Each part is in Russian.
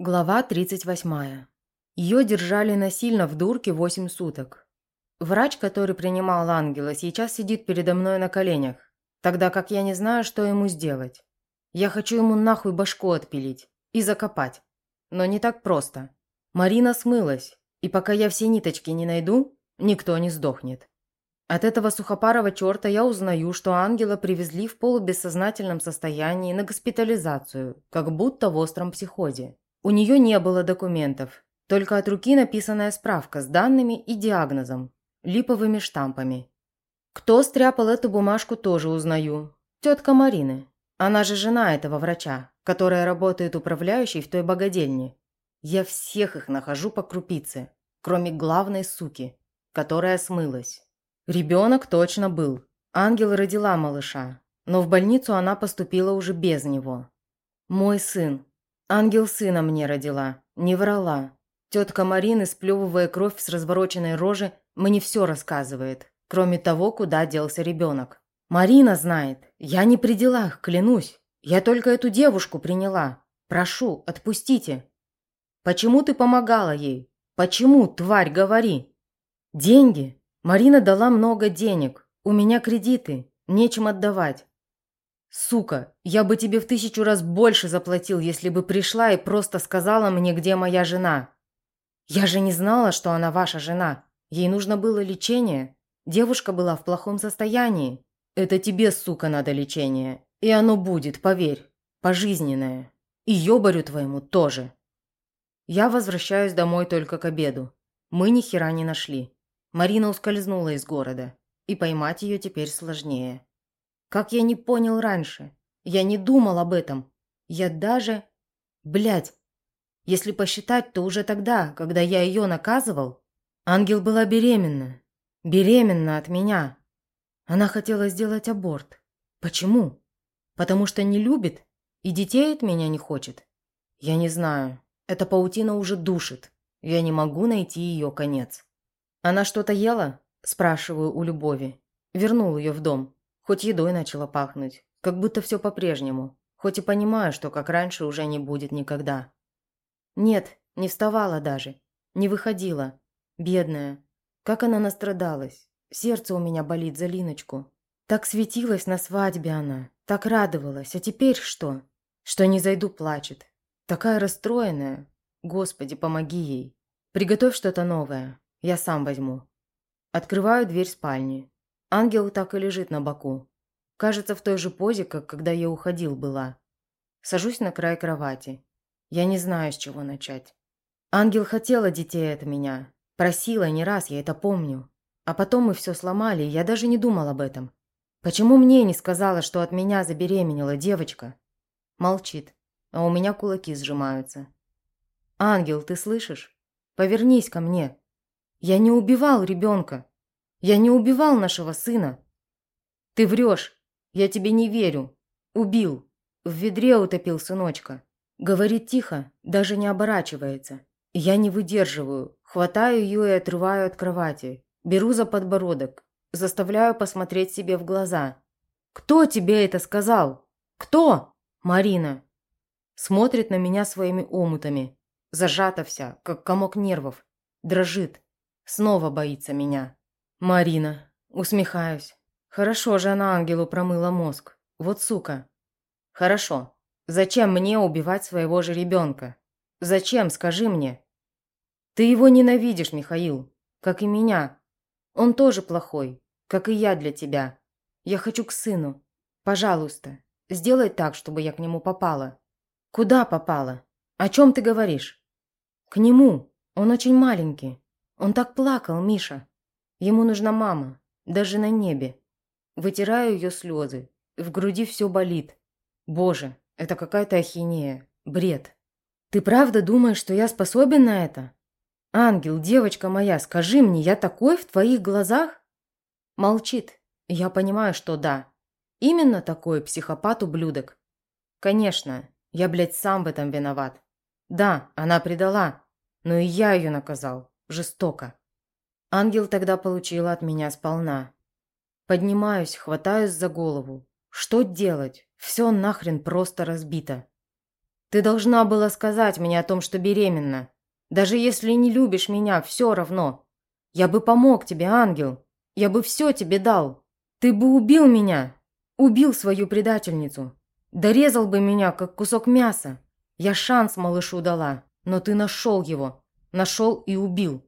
Глава 38. Ее держали насильно в дурке 8 суток. Врач, который принимал ангела, сейчас сидит передо мной на коленях, тогда как я не знаю, что ему сделать. Я хочу ему нахуй башку отпилить и закопать. Но не так просто. Марина смылась, и пока я все ниточки не найду, никто не сдохнет. От этого сухопарого черта я узнаю, что ангела привезли в полубессознательном состоянии на госпитализацию, как будто в остром психозе. У нее не было документов, только от руки написанная справка с данными и диагнозом, липовыми штампами. Кто стряпал эту бумажку, тоже узнаю. Тетка Марины. Она же жена этого врача, которая работает управляющей в той богадельне. Я всех их нахожу по крупице, кроме главной суки, которая смылась. Ребенок точно был. Ангел родила малыша, но в больницу она поступила уже без него. Мой сын, Ангел сына мне родила, не врала. Тетка Марина, сплевывая кровь с развороченной рожи, мне все рассказывает, кроме того, куда делся ребенок. Марина знает, я не при делах, клянусь. Я только эту девушку приняла. Прошу, отпустите. Почему ты помогала ей? Почему, тварь, говори? Деньги. Марина дала много денег. У меня кредиты, нечем отдавать. «Сука, я бы тебе в тысячу раз больше заплатил, если бы пришла и просто сказала мне, где моя жена. Я же не знала, что она ваша жена. Ей нужно было лечение. Девушка была в плохом состоянии. Это тебе, сука, надо лечение. И оно будет, поверь. Пожизненное. И ёбарю твоему тоже». Я возвращаюсь домой только к обеду. Мы ни хера не нашли. Марина ускользнула из города. И поймать ее теперь сложнее. Как я не понял раньше? Я не думал об этом. Я даже... Блядь. Если посчитать, то уже тогда, когда я ее наказывал, ангел была беременна. Беременна от меня. Она хотела сделать аборт. Почему? Потому что не любит и детей от меня не хочет? Я не знаю. Эта паутина уже душит. Я не могу найти ее конец. Она что-то ела? Спрашиваю у Любови. Вернул ее в дом. Хоть едой начало пахнуть, как будто все по-прежнему, хоть и понимаю, что как раньше уже не будет никогда. Нет, не вставала даже, не выходила. Бедная. Как она настрадалась. Сердце у меня болит за Линочку. Так светилась на свадьбе она, так радовалась, а теперь что? Что не зайду, плачет. Такая расстроенная. Господи, помоги ей. Приготовь что-то новое, я сам возьму. Открываю дверь спальни. Ангел так и лежит на боку. Кажется, в той же позе, как когда я уходил была. Сажусь на край кровати. Я не знаю, с чего начать. Ангел хотела детей от меня. Просила не раз, я это помню. А потом мы все сломали, и я даже не думал об этом. Почему мне не сказала, что от меня забеременела девочка? Молчит, а у меня кулаки сжимаются. «Ангел, ты слышишь? Повернись ко мне. Я не убивал ребенка. Я не убивал нашего сына. Ты врешь. Я тебе не верю. Убил. В ведре утопил сыночка. Говорит тихо, даже не оборачивается. Я не выдерживаю. Хватаю ее и отрываю от кровати. Беру за подбородок. Заставляю посмотреть себе в глаза. «Кто тебе это сказал? Кто?» «Марина». Смотрит на меня своими омутами. Зажата вся, как комок нервов. Дрожит. Снова боится меня. Марина. Усмехаюсь. Хорошо же она ангелу промыла мозг. Вот сука. Хорошо. Зачем мне убивать своего же ребенка? Зачем, скажи мне? Ты его ненавидишь, Михаил. Как и меня. Он тоже плохой, как и я для тебя. Я хочу к сыну. Пожалуйста, сделай так, чтобы я к нему попала. Куда попала? О чем ты говоришь? К нему. Он очень маленький. Он так плакал, Миша. Ему нужна мама, даже на небе. Вытираю ее слезы. В груди все болит. Боже, это какая-то ахинея. Бред. Ты правда думаешь, что я способен на это? Ангел, девочка моя, скажи мне, я такой в твоих глазах? Молчит. Я понимаю, что да. Именно такой психопат-ублюдок. Конечно, я, блядь, сам в этом виноват. Да, она предала, но и я ее наказал. Жестоко. Ангел тогда получила от меня сполна. Поднимаюсь, хватаюсь за голову. Что делать? Все нахрен просто разбито. Ты должна была сказать мне о том, что беременна. Даже если не любишь меня, все равно. Я бы помог тебе, ангел. Я бы все тебе дал. Ты бы убил меня. Убил свою предательницу. Дорезал бы меня, как кусок мяса. Я шанс малышу дала, но ты нашел его. Нашел и убил.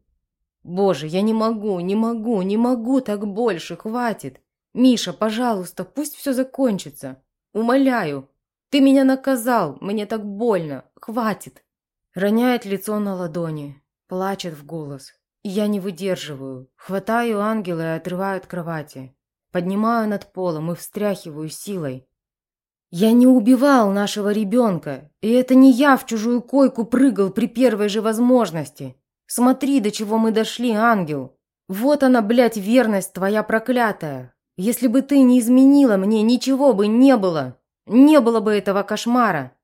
Боже, я не могу, не могу, не могу так больше, хватит. Миша, пожалуйста, пусть все закончится. Умоляю. Ты меня наказал, мне так больно. Хватит. Роняет лицо на ладони, плачет в голос. Я не выдерживаю. Хватаю ангела и отрываю от кровати. Поднимаю над полом и встряхиваю силой. Я не убивал нашего ребенка, и это не я в чужую койку прыгал при первой же возможности. Смотри, до чего мы дошли, ангел. Вот она, блядь, верность твоя проклятая. Если бы ты не изменила мне, ничего бы не было. Не было бы этого кошмара.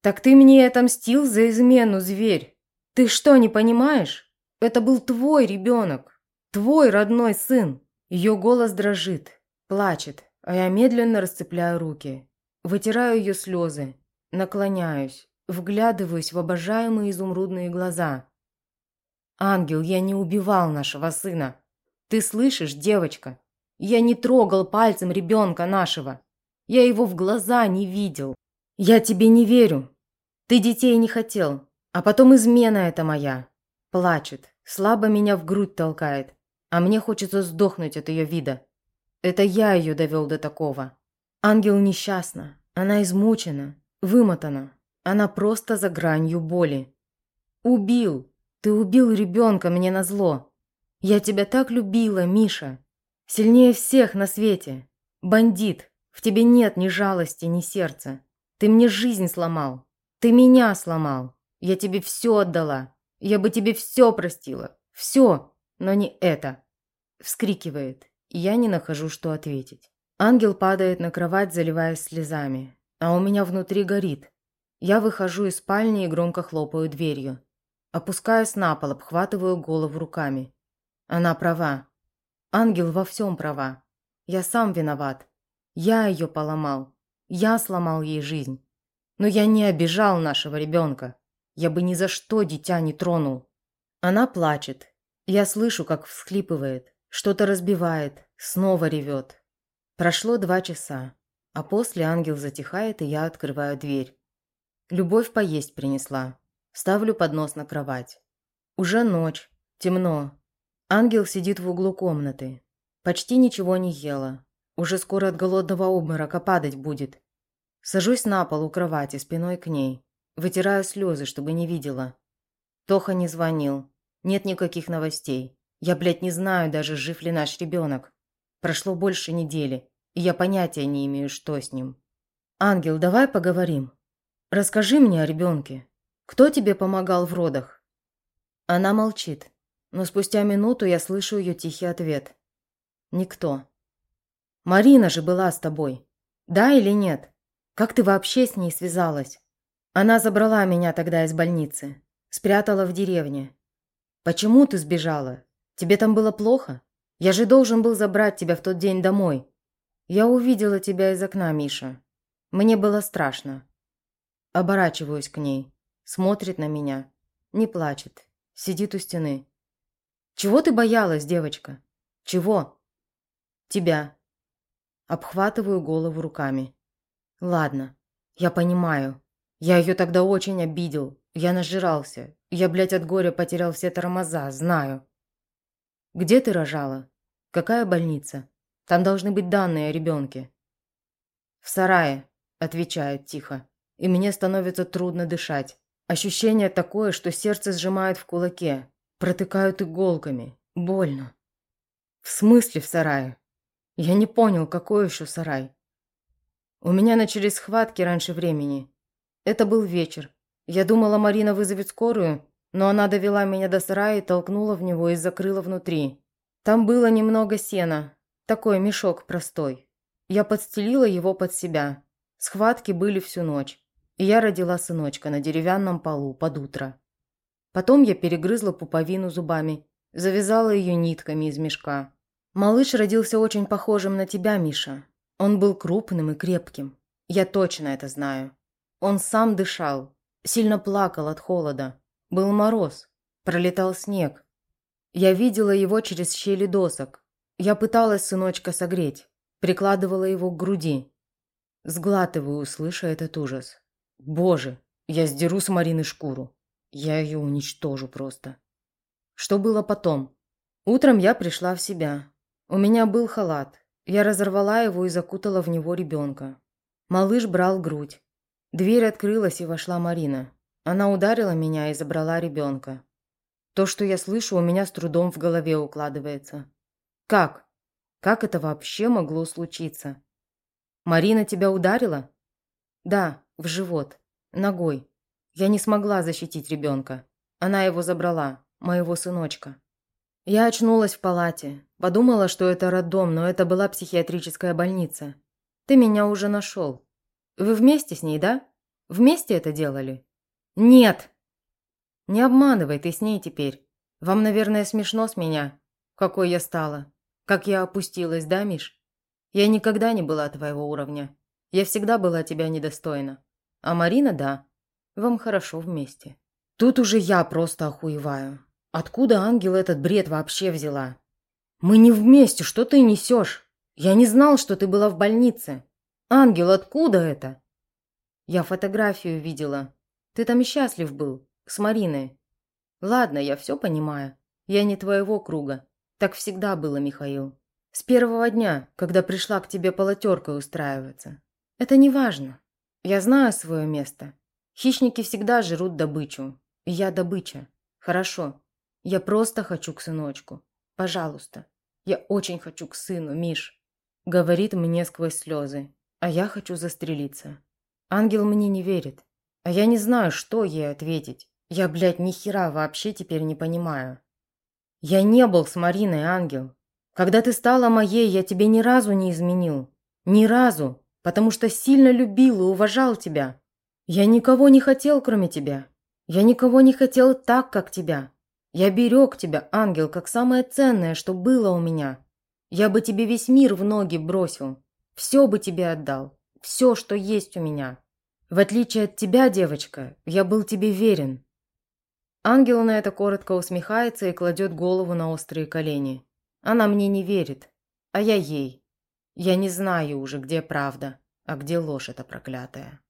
Так ты мне отомстил за измену, зверь. Ты что, не понимаешь? Это был твой ребенок. Твой родной сын. Ее голос дрожит, плачет, а я медленно расцепляю руки. Вытираю ее слезы, наклоняюсь, вглядываюсь в обожаемые изумрудные глаза. «Ангел, я не убивал нашего сына. Ты слышишь, девочка? Я не трогал пальцем ребенка нашего. Я его в глаза не видел. Я тебе не верю. Ты детей не хотел. А потом измена это моя. Плачет, слабо меня в грудь толкает. А мне хочется сдохнуть от ее вида. Это я ее довел до такого. Ангел несчастна. Она измучена, вымотана. Она просто за гранью боли. Убил. Ты убил ребенка мне назло. Я тебя так любила, Миша. Сильнее всех на свете. Бандит, в тебе нет ни жалости, ни сердца. Ты мне жизнь сломал. Ты меня сломал. Я тебе все отдала. Я бы тебе все простила. Все, но не это. Вскрикивает, я не нахожу, что ответить. Ангел падает на кровать, заливаясь слезами. А у меня внутри горит. Я выхожу из спальни и громко хлопаю дверью. Опускаюсь на пол, обхватываю голову руками. Она права. Ангел во всем права. Я сам виноват. Я ее поломал. Я сломал ей жизнь. Но я не обижал нашего ребенка. Я бы ни за что дитя не тронул. Она плачет. Я слышу, как всхлипывает. Что-то разбивает. Снова ревет. Прошло два часа. А после ангел затихает, и я открываю дверь. Любовь поесть принесла. Ставлю поднос на кровать. Уже ночь. Темно. Ангел сидит в углу комнаты. Почти ничего не ела. Уже скоро от голодного обморока падать будет. Сажусь на пол у кровати, спиной к ней. Вытираю слезы, чтобы не видела. Тоха не звонил. Нет никаких новостей. Я, блядь, не знаю даже, жив ли наш ребенок. Прошло больше недели, и я понятия не имею, что с ним. Ангел, давай поговорим. Расскажи мне о ребенке. Кто тебе помогал в родах? Она молчит но спустя минуту я слышу ее тихий ответ. «Никто». «Марина же была с тобой. Да или нет? Как ты вообще с ней связалась?» Она забрала меня тогда из больницы. Спрятала в деревне. «Почему ты сбежала? Тебе там было плохо? Я же должен был забрать тебя в тот день домой. Я увидела тебя из окна, Миша. Мне было страшно. Оборачиваюсь к ней. Смотрит на меня. Не плачет. Сидит у стены. Чего ты боялась, девочка? Чего? Тебя. Обхватываю голову руками. Ладно, я понимаю. Я ее тогда очень обидел. Я нажирался. Я, блядь, от горя потерял все тормоза, знаю. Где ты рожала? Какая больница? Там должны быть данные о ребенке. В сарае, отвечает тихо. И мне становится трудно дышать. Ощущение такое, что сердце сжимает в кулаке. Протыкают иголками. Больно. В смысле в сарае? Я не понял, какой еще сарай. У меня начались схватки раньше времени. Это был вечер. Я думала, Марина вызовет скорую, но она довела меня до сарая и толкнула в него и закрыла внутри. Там было немного сена. Такой мешок простой. Я подстелила его под себя. Схватки были всю ночь. И я родила сыночка на деревянном полу под утро. Потом я перегрызла пуповину зубами, завязала ее нитками из мешка. Малыш родился очень похожим на тебя, Миша. Он был крупным и крепким. Я точно это знаю. Он сам дышал, сильно плакал от холода. Был мороз, пролетал снег. Я видела его через щели досок. Я пыталась сыночка согреть, прикладывала его к груди. Сглатываю, слыша этот ужас. Боже, я сдеру с Марины шкуру. Я ее уничтожу просто. Что было потом? Утром я пришла в себя. У меня был халат. Я разорвала его и закутала в него ребенка. Малыш брал грудь. Дверь открылась, и вошла Марина. Она ударила меня и забрала ребенка. То, что я слышу, у меня с трудом в голове укладывается. Как? Как это вообще могло случиться? Марина тебя ударила? Да, в живот. Ногой. Я не смогла защитить ребенка. Она его забрала, моего сыночка. Я очнулась в палате. Подумала, что это роддом, но это была психиатрическая больница. Ты меня уже нашел. Вы вместе с ней, да? Вместе это делали? Нет! Не обманывай ты с ней теперь. Вам, наверное, смешно с меня. Какой я стала. Как я опустилась, да, Миш? Я никогда не была твоего уровня. Я всегда была тебя недостойна. А Марина – да. Вам хорошо вместе. Тут уже я просто охуеваю. Откуда ангел этот бред вообще взяла? Мы не вместе, что ты несешь? Я не знал, что ты была в больнице. Ангел, откуда это? Я фотографию видела. Ты там счастлив был, с Мариной. Ладно, я все понимаю. Я не твоего круга. Так всегда было, Михаил. С первого дня, когда пришла к тебе полотеркой устраиваться. Это не важно. Я знаю свое место. Хищники всегда жрут добычу. И я добыча. Хорошо. Я просто хочу к сыночку. Пожалуйста. Я очень хочу к сыну, Миш. Говорит мне сквозь слезы. А я хочу застрелиться. Ангел мне не верит. А я не знаю, что ей ответить. Я, блядь, ни хера вообще теперь не понимаю. Я не был с Мариной, Ангел. Когда ты стала моей, я тебе ни разу не изменил. Ни разу. Потому что сильно любил и уважал тебя. Я никого не хотел, кроме тебя. Я никого не хотел так, как тебя. Я берег тебя, ангел, как самое ценное, что было у меня. Я бы тебе весь мир в ноги бросил. Все бы тебе отдал. Все, что есть у меня. В отличие от тебя, девочка, я был тебе верен. Ангел на это коротко усмехается и кладет голову на острые колени. Она мне не верит, а я ей. Я не знаю уже, где правда, а где ложь эта проклятая.